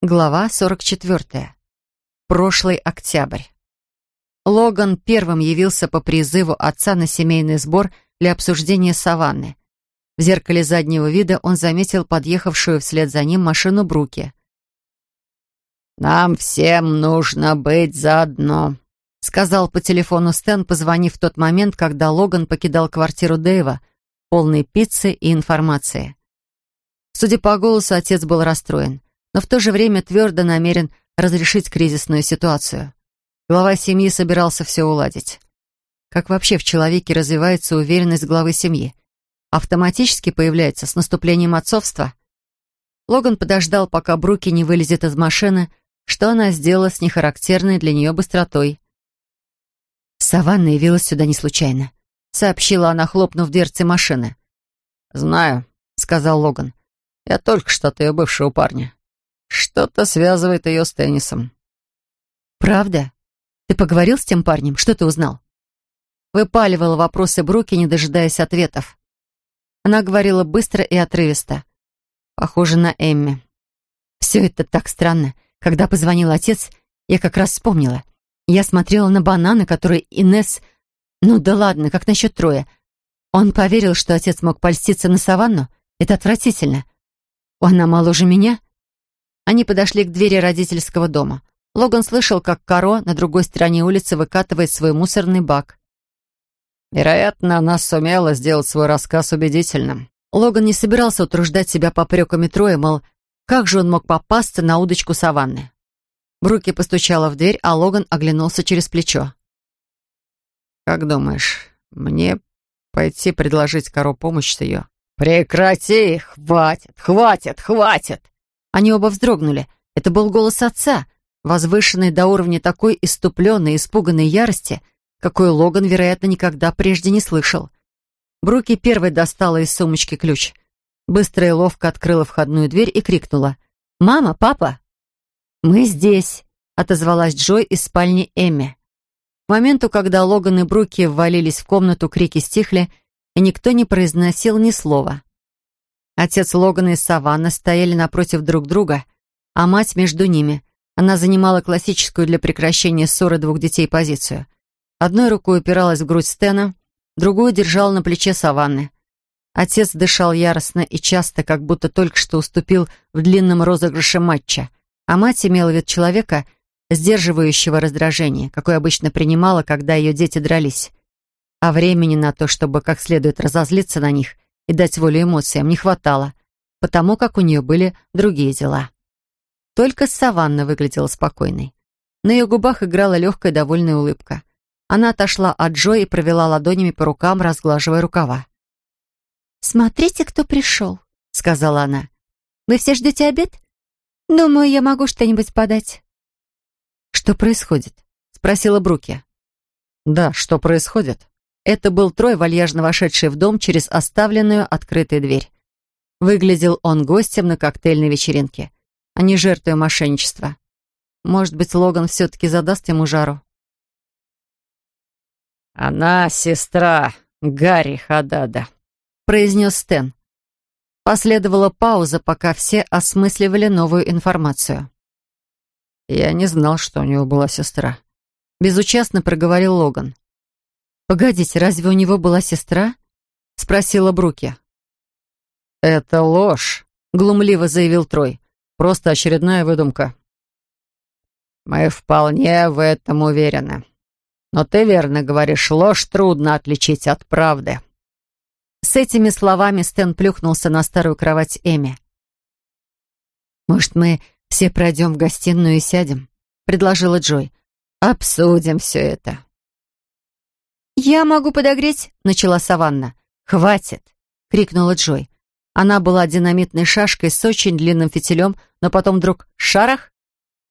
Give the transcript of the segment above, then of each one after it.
Глава 44. Прошлый октябрь. Логан первым явился по призыву отца на семейный сбор для обсуждения саванны. В зеркале заднего вида он заметил подъехавшую вслед за ним машину Бруки. «Нам всем нужно быть заодно», — сказал по телефону Стэн, позвонив в тот момент, когда Логан покидал квартиру Дэйва, полной пиццы и информации. Судя по голосу, отец был расстроен но в то же время твердо намерен разрешить кризисную ситуацию. Глава семьи собирался все уладить. Как вообще в человеке развивается уверенность главы семьи? Автоматически появляется с наступлением отцовства? Логан подождал, пока Бруки не вылезет из машины, что она сделала с нехарактерной для нее быстротой. «Саванна явилась сюда не случайно», — сообщила она, хлопнув дверцей машины. «Знаю», — сказал Логан. «Я только что от ее бывшего парня. Что-то связывает ее с теннисом. «Правда? Ты поговорил с тем парнем? Что ты узнал?» Выпаливала вопросы Бруки, не дожидаясь ответов. Она говорила быстро и отрывисто. Похоже на Эмми. Все это так странно. Когда позвонил отец, я как раз вспомнила. Я смотрела на бананы, которые Инес... Ну да ладно, как насчет Троя? Он поверил, что отец мог польститься на саванну? Это отвратительно. Она моложе меня? Они подошли к двери родительского дома. Логан слышал, как Каро на другой стороне улицы выкатывает свой мусорный бак. Вероятно, она сумела сделать свой рассказ убедительным. Логан не собирался утруждать себя попреками Троя, мол, как же он мог попасться на удочку саванны. Бруки постучала в дверь, а Логан оглянулся через плечо. «Как думаешь, мне пойти предложить Каро помощь с ее?» «Прекрати! Хватит! Хватит! Хватит!» Они оба вздрогнули. Это был голос отца, возвышенный до уровня такой иступленной, испуганной ярости, какой Логан, вероятно, никогда прежде не слышал. Бруки первой достала из сумочки ключ. Быстро и ловко открыла входную дверь и крикнула. «Мама, папа!» «Мы здесь!» — отозвалась Джой из спальни Эмми. К моменту, когда Логан и Бруки ввалились в комнату, крики стихли, и никто не произносил ни слова. Отец Логана и Саванна стояли напротив друг друга, а мать между ними. Она занимала классическую для прекращения ссоры двух детей позицию. Одной рукой упиралась в грудь Стена, другую держала на плече Саванны. Отец дышал яростно и часто, как будто только что уступил в длинном розыгрыше матча, а мать имела вид человека, сдерживающего раздражение, какое обычно принимала, когда ее дети дрались. А времени на то, чтобы как следует разозлиться на них – и дать волю эмоциям не хватало, потому как у нее были другие дела. Только Саванна выглядела спокойной. На ее губах играла легкая довольная улыбка. Она отошла от Джо и провела ладонями по рукам, разглаживая рукава. «Смотрите, кто пришел», — сказала она. «Вы все ждете обед? Думаю, я могу что-нибудь подать». «Что происходит?» — спросила Бруки. «Да, что происходит?» Это был Трой, вальяжно вошедший в дом через оставленную открытой дверь. Выглядел он гостем на коктейльной вечеринке, а не жертвой мошенничества. Может быть, Логан все-таки задаст ему жару. «Она сестра Гарри Хадада», — произнес Стэн. Последовала пауза, пока все осмысливали новую информацию. «Я не знал, что у него была сестра», — безучастно проговорил Логан. «Погодите, разве у него была сестра?» — спросила Бруки. «Это ложь», — глумливо заявил Трой. «Просто очередная выдумка». «Мы вполне в этом уверены. Но ты верно говоришь, ложь трудно отличить от правды». С этими словами Стэн плюхнулся на старую кровать Эми. «Может, мы все пройдем в гостиную и сядем?» — предложила Джой. «Обсудим все это». «Я могу подогреть», — начала Саванна. «Хватит!» — крикнула Джой. Она была динамитной шашкой с очень длинным фитилем, но потом вдруг шарах.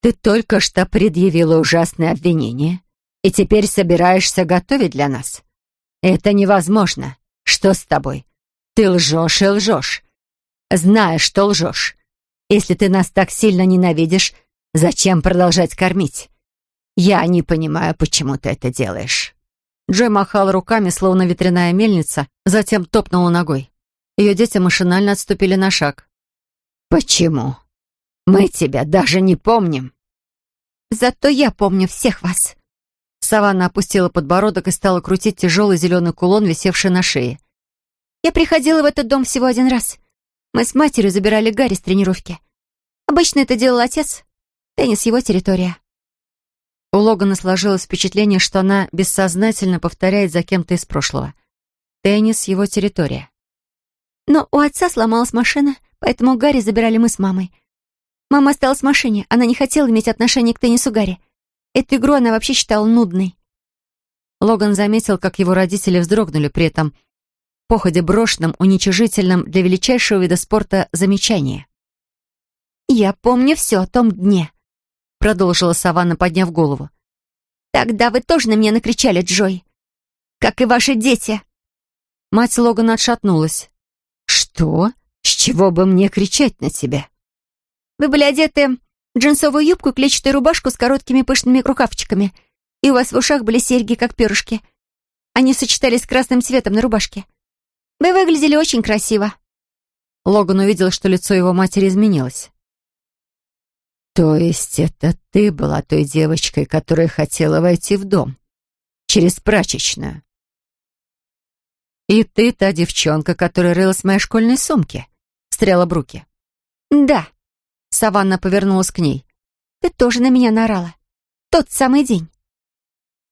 «Ты только что предъявила ужасное обвинение, и теперь собираешься готовить для нас. Это невозможно. Что с тобой? Ты лжешь и лжешь. Знаешь, что лжешь. Если ты нас так сильно ненавидишь, зачем продолжать кормить? Я не понимаю, почему ты это делаешь». Джой махала руками, словно ветряная мельница, затем топнула ногой. Ее дети машинально отступили на шаг. «Почему?» Мы тебя даже не помним». «Зато я помню всех вас». Саванна опустила подбородок и стала крутить тяжелый зеленый кулон, висевший на шее. «Я приходила в этот дом всего один раз. Мы с матерью забирали Гарри с тренировки. Обычно это делал отец. Теннис — его территория». У Логана сложилось впечатление, что она бессознательно повторяет за кем-то из прошлого. Теннис — его территория. Но у отца сломалась машина, поэтому Гарри забирали мы с мамой. Мама осталась в машине, она не хотела иметь отношения к теннису Гарри. Эту игру она вообще считала нудной. Логан заметил, как его родители вздрогнули при этом походе брошенном, уничижительном для величайшего вида спорта замечания. «Я помню все о том дне», — продолжила Саванна, подняв голову. «Тогда вы тоже на меня накричали, Джой. Как и ваши дети». Мать Логана отшатнулась. «Что? С чего бы мне кричать на тебя?» «Вы были одеты в джинсовую юбку и клетчатую рубашку с короткими пышными рукавчиками, и у вас в ушах были серьги, как перышки. Они сочетались с красным цветом на рубашке. Вы выглядели очень красиво». Логан увидел, что лицо его матери изменилось. «То есть это ты была той девочкой, которая хотела войти в дом? Через прачечную?» «И ты та девчонка, которая рылась в моей школьной сумке?» — встряла Бруки. «Да». Саванна повернулась к ней. «Ты тоже на меня наорала. Тот самый день».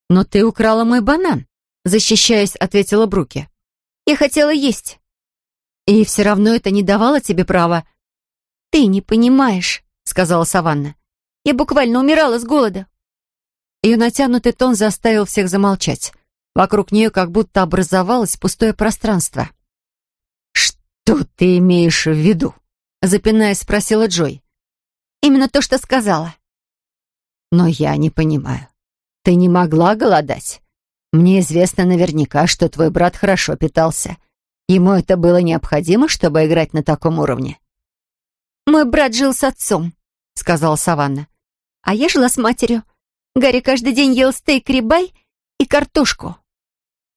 «Но ты украла мой банан», — защищаясь, ответила Бруки. «Я хотела есть». «И все равно это не давало тебе права». «Ты не понимаешь», — сказала Саванна. «Я буквально умирала с голода». Ее натянутый тон заставил всех замолчать. Вокруг нее как будто образовалось пустое пространство. «Что ты имеешь в виду?» Запинаясь, спросила Джой. «Именно то, что сказала». «Но я не понимаю. Ты не могла голодать? Мне известно наверняка, что твой брат хорошо питался. Ему это было необходимо, чтобы играть на таком уровне?» «Мой брат жил с отцом», — сказала Саванна. «А я жила с матерью. Гарри каждый день ел стейк рибай и картошку.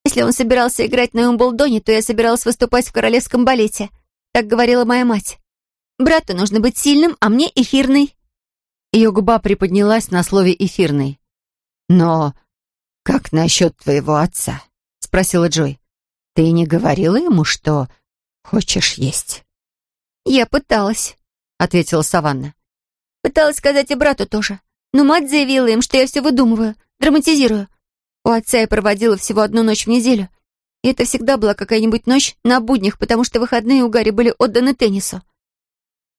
Если он собирался играть на Умблдоне, то я собиралась выступать в королевском балете. Так говорила моя мать. Брату нужно быть сильным, а мне эфирный. Ее губа приподнялась на слове «эфирный». «Но как насчет твоего отца?» — спросила Джой. «Ты не говорила ему, что хочешь есть?» «Я пыталась», — ответила Саванна. «Пыталась сказать и брату тоже. Но мать заявила им, что я все выдумываю, драматизирую. У отца я проводила всего одну ночь в неделю. И это всегда была какая-нибудь ночь на буднях, потому что выходные у Гарри были отданы теннису.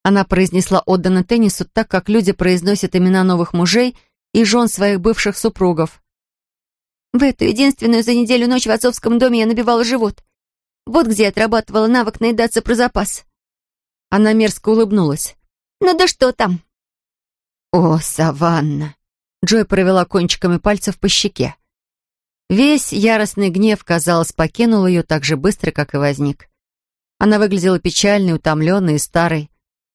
Она произнесла «отданы теннису» так, как люди произносят имена новых мужей и жен своих бывших супругов. В эту единственную за неделю ночь в отцовском доме я набивала живот. Вот где я отрабатывала навык наедаться про запас. Она мерзко улыбнулась. «Ну да что там?» «О, Саванна!» Джой провела кончиками пальцев по щеке. Весь яростный гнев, казалось, покинул ее так же быстро, как и возник. Она выглядела печальной, утомленной и старой.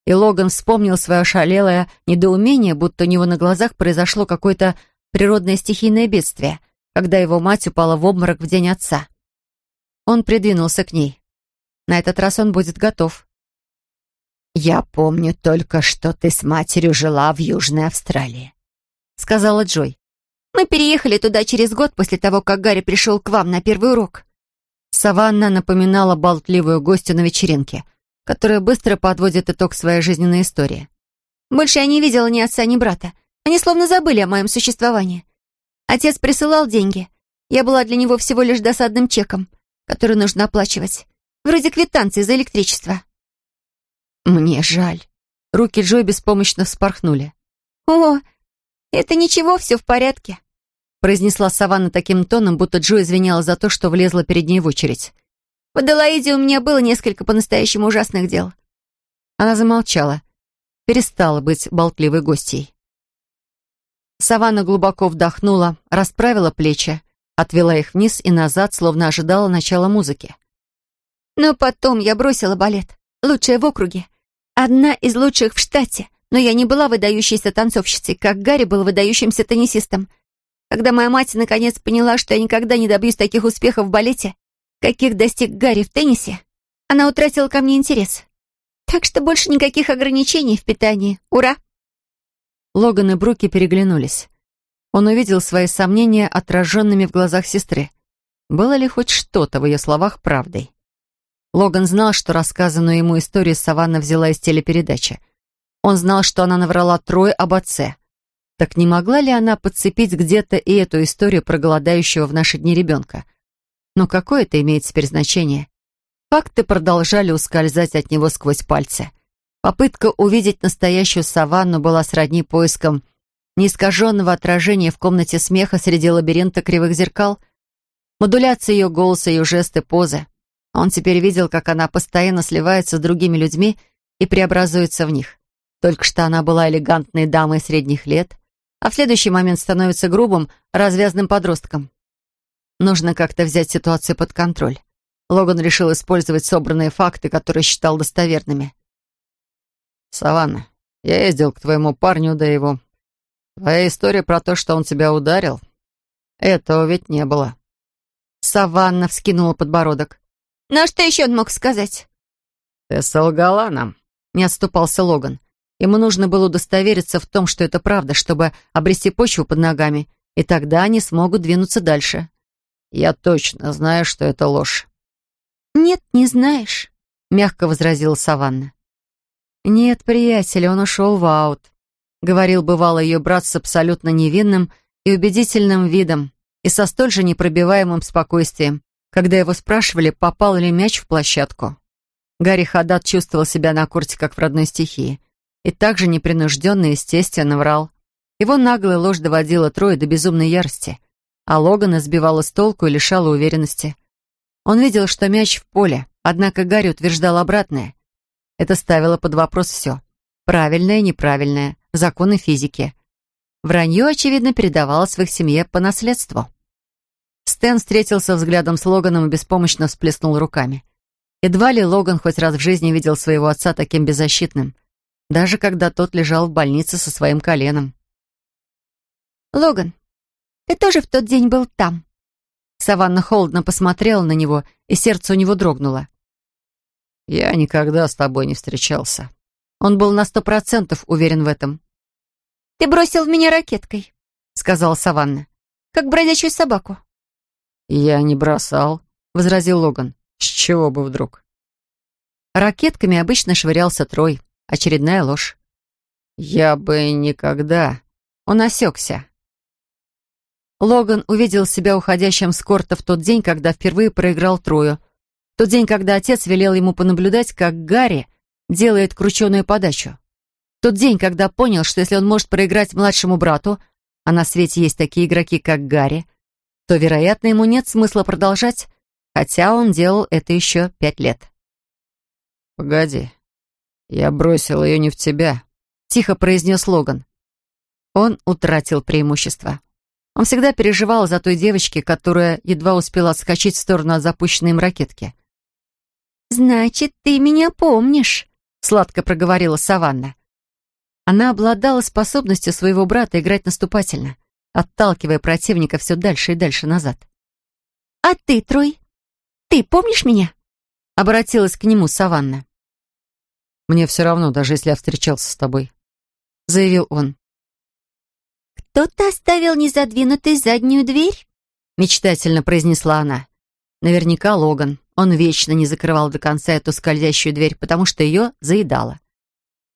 И Логан вспомнил свое шалелое недоумение, будто у него на глазах произошло какое-то природное стихийное бедствие, когда его мать упала в обморок в день отца. Он придвинулся к ней. На этот раз он будет готов. «Я помню только, что ты с матерью жила в Южной Австралии», — сказала Джой. Мы переехали туда через год после того, как Гарри пришел к вам на первый урок». Саванна напоминала болтливую гостью на вечеринке, которая быстро подводит итог своей жизненной истории. «Больше я не видела ни отца, ни брата. Они словно забыли о моем существовании. Отец присылал деньги. Я была для него всего лишь досадным чеком, который нужно оплачивать. Вроде квитанции за электричество». «Мне жаль». Руки Джой беспомощно вспорхнули. «О, это ничего, все в порядке», произнесла Саванна таким тоном, будто Джо извиняла за то, что влезла перед ней в очередь. «В Аделаиде у меня было несколько по-настоящему ужасных дел». Она замолчала, перестала быть болтливой гостьей. Саванна глубоко вдохнула, расправила плечи, отвела их вниз и назад, словно ожидала начала музыки. Но потом я бросила балет. Лучшая в округе. Одна из лучших в штате. Но я не была выдающейся танцовщицей, как Гарри был выдающимся теннисистом. Когда моя мать наконец поняла, что я никогда не добьюсь таких успехов в балете, каких достиг Гарри в теннисе, она утратила ко мне интерес. Так что больше никаких ограничений в питании. Ура!» Логан и Бруки переглянулись. Он увидел свои сомнения отраженными в глазах сестры. Было ли хоть что-то в ее словах правдой? Логан знал, что рассказанную ему историю Саванна взяла из телепередачи. Он знал, что она наврала трое об отце. Так не могла ли она подцепить где-то и эту историю про голодающего в наши дни ребенка? Но какое это имеет теперь значение? Факты продолжали ускользать от него сквозь пальцы. Попытка увидеть настоящую саванну была сродни поискам неискаженного отражения в комнате смеха среди лабиринта кривых зеркал, модуляция ее голоса, ее жесты, позы. Он теперь видел, как она постоянно сливается с другими людьми и преобразуется в них. Только что она была элегантной дамой средних лет, а в следующий момент становится грубым, развязным подростком. Нужно как-то взять ситуацию под контроль. Логан решил использовать собранные факты, которые считал достоверными. «Саванна, я ездил к твоему парню, да его. Твоя история про то, что он тебя ударил, этого ведь не было». Саванна вскинула подбородок. «Ну а что еще он мог сказать?» «Ты солгала нам», — не отступался Логан. Ему нужно было удостовериться в том, что это правда, чтобы обрести почву под ногами, и тогда они смогут двинуться дальше. «Я точно знаю, что это ложь». «Нет, не знаешь», — мягко возразила Саванна. «Нет, приятель, он ушел в аут», — говорил бывало ее брат с абсолютно невинным и убедительным видом и со столь же непробиваемым спокойствием, когда его спрашивали, попал ли мяч в площадку. Гарри Хадат чувствовал себя на корте, как в родной стихии и также непринужденно и естественно врал. Его наглая ложь доводила Троя до безумной ярости, а Логана сбивала с толку и лишала уверенности. Он видел, что мяч в поле, однако Гарри утверждал обратное. Это ставило под вопрос все. Правильное, неправильное, законы физики. Вранье, очевидно, передавалось в их семье по наследству. Стэн встретился взглядом с Логаном и беспомощно всплеснул руками. Едва ли Логан хоть раз в жизни видел своего отца таким беззащитным даже когда тот лежал в больнице со своим коленом. «Логан, ты тоже в тот день был там?» Саванна холодно посмотрела на него, и сердце у него дрогнуло. «Я никогда с тобой не встречался». Он был на сто процентов уверен в этом. «Ты бросил меня ракеткой», — сказала Саванна. «Как бродячую собаку». «Я не бросал», — возразил Логан. «С чего бы вдруг?» Ракетками обычно швырялся Трой. Очередная ложь. «Я бы никогда...» Он осекся. Логан увидел себя уходящим с корта в тот день, когда впервые проиграл Трою. В тот день, когда отец велел ему понаблюдать, как Гарри делает крученую подачу. В тот день, когда понял, что если он может проиграть младшему брату, а на свете есть такие игроки, как Гарри, то, вероятно, ему нет смысла продолжать, хотя он делал это еще пять лет. «Погоди, «Я бросил ее не в тебя», — тихо произнес Логан. Он утратил преимущество. Он всегда переживал за той девочки, которая едва успела отскочить в сторону от запущенной им ракетки. «Значит, ты меня помнишь», — сладко проговорила Саванна. Она обладала способностью своего брата играть наступательно, отталкивая противника все дальше и дальше назад. «А ты, Трой, ты помнишь меня?» — обратилась к нему Саванна. Мне все равно, даже если я встречался с тобой», — заявил он. «Кто-то оставил незадвинутой заднюю дверь?» — мечтательно произнесла она. Наверняка Логан. Он вечно не закрывал до конца эту скользящую дверь, потому что ее заедала.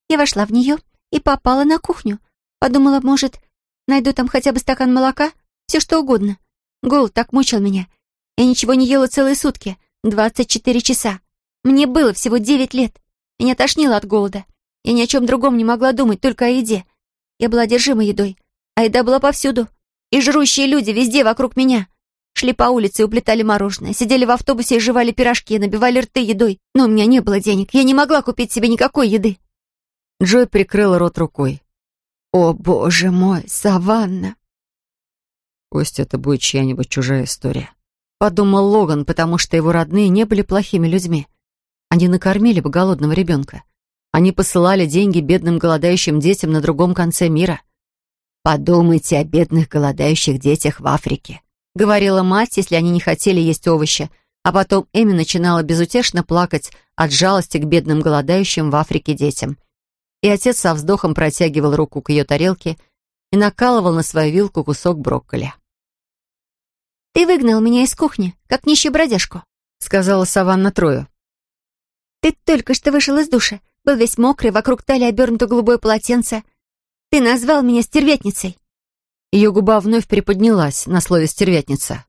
Я вошла в нее и попала на кухню. Подумала, может, найду там хотя бы стакан молока? Все что угодно. Голод так мучил меня. Я ничего не ела целые сутки. Двадцать четыре часа. Мне было всего девять лет. Меня тошнило от голода. Я ни о чем другом не могла думать, только о еде. Я была одержима едой, а еда была повсюду. И жрущие люди везде вокруг меня. Шли по улице и уплетали мороженое, сидели в автобусе и жевали пирожки, набивали рты едой. Но у меня не было денег, я не могла купить себе никакой еды. Джой прикрыла рот рукой. «О, боже мой, Саванна!» «Пусть это будет чья-нибудь чужая история», — подумал Логан, потому что его родные не были плохими людьми. Они накормили бы голодного ребенка. Они посылали деньги бедным голодающим детям на другом конце мира. «Подумайте о бедных голодающих детях в Африке», — говорила мать, если они не хотели есть овощи, А потом Эми начинала безутешно плакать от жалости к бедным голодающим в Африке детям. И отец со вздохом протягивал руку к ее тарелке и накалывал на свою вилку кусок брокколи. «Ты выгнал меня из кухни, как нищую бродяжку», — сказала Саванна Трою. «Ты только что вышел из душа, был весь мокрый, вокруг талии обернуто голубое полотенце. Ты назвал меня стервятницей». Ее губа вновь приподнялась на слове «стервятница».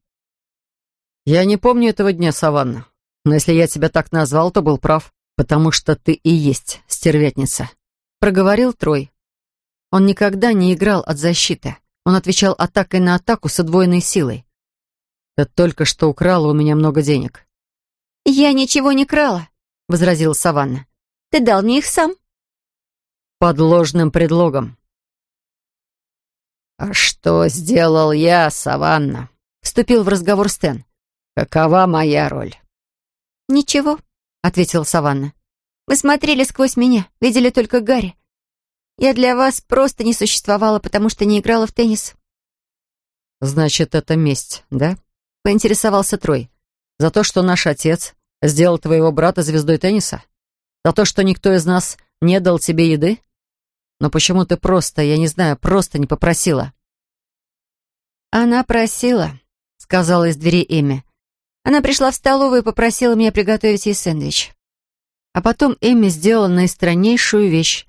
«Я не помню этого дня, Саванна. Но если я тебя так назвал, то был прав, потому что ты и есть стервятница», — проговорил Трой. Он никогда не играл от защиты. Он отвечал атакой на атаку с удвоенной силой. «Ты только что украла у меня много денег». «Я ничего не крала», — возразила Саванна. «Ты дал мне их сам». «Под ложным предлогом». «А что сделал я, Саванна?» — вступил в разговор Стэн. «Какова моя роль?» «Ничего», — ответила Саванна. «Вы смотрели сквозь меня, видели только Гарри. Я для вас просто не существовала, потому что не играла в теннис». «Значит, это месть, да?» — поинтересовался Трой. «За то, что наш отец сделал твоего брата звездой тенниса? За то, что никто из нас не дал тебе еды? Но почему ты просто, я не знаю, просто не попросила?» «Она просила», — сказала из двери Эми. Она пришла в столовую и попросила меня приготовить ей сэндвич. А потом Эми сделала наистраннейшую вещь.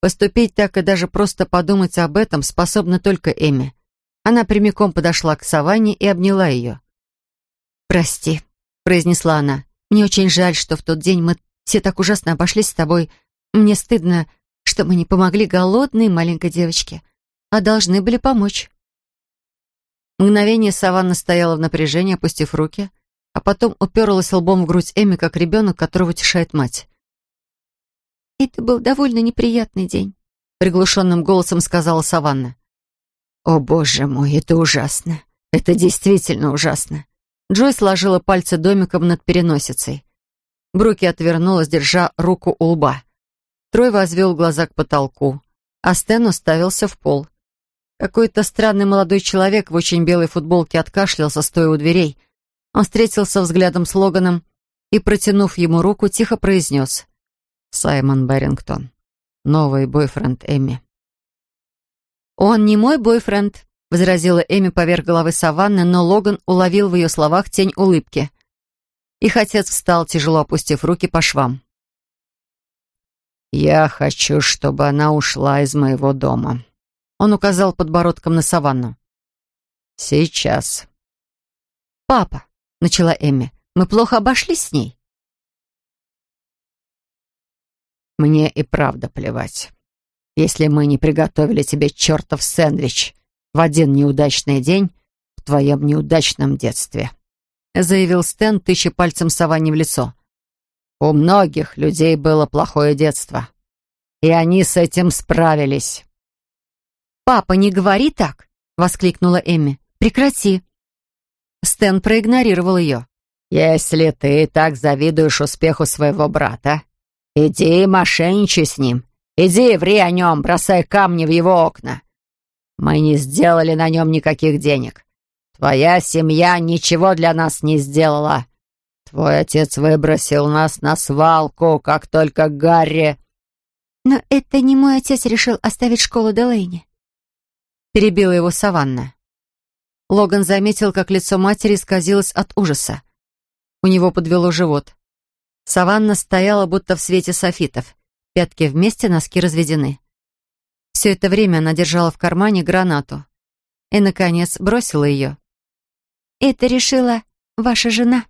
Поступить так и даже просто подумать об этом способна только Эми. Она прямиком подошла к Саванне и обняла ее. «Прости», — произнесла она. «Мне очень жаль, что в тот день мы все так ужасно обошлись с тобой. Мне стыдно, что мы не помогли голодной маленькой девочке, а должны были помочь». Мгновение Саванна стояла в напряжении, опустив руки — а потом уперлась лбом в грудь Эми, как ребенок, которого утешает мать. «Это был довольно неприятный день», — приглушенным голосом сказала Саванна. «О, боже мой, это ужасно! Это действительно ужасно!» Джой сложила пальцы домиком над переносицей. Бруки отвернулась, держа руку у лба. Трой возвел глаза к потолку, а Стэн уставился в пол. Какой-то странный молодой человек в очень белой футболке откашлялся, стоя у дверей, он встретился взглядом с Логаном и, протянув ему руку, тихо произнес «Саймон Баррингтон, новый бойфренд Эми». «Он не мой бойфренд», — возразила Эми поверх головы Саванны, но Логан уловил в ее словах тень улыбки. Их отец встал, тяжело опустив руки по швам. «Я хочу, чтобы она ушла из моего дома». Он указал подбородком на Саванну. «Сейчас». «Папа», начала Эмми. «Мы плохо обошлись с ней». «Мне и правда плевать. Если мы не приготовили тебе чертов сэндвич в один неудачный день в твоем неудачном детстве», заявил Стэн, тыча пальцем Саванне в лицо. «У многих людей было плохое детство, и они с этим справились». «Папа, не говори так!» — воскликнула Эмми. «Прекрати!» Стэн проигнорировал ее. «Если ты так завидуешь успеху своего брата, иди и мошенничай с ним. Иди ври о нем, бросай камни в его окна. Мы не сделали на нем никаких денег. Твоя семья ничего для нас не сделала. Твой отец выбросил нас на свалку, как только Гарри...» «Но это не мой отец решил оставить школу Делейни», — перебила его Саванна. Логан заметил, как лицо матери исказилось от ужаса. У него подвело живот. Саванна стояла, будто в свете софитов. Пятки вместе, носки разведены. Все это время она держала в кармане гранату. И, наконец, бросила ее. «Это решила ваша жена»,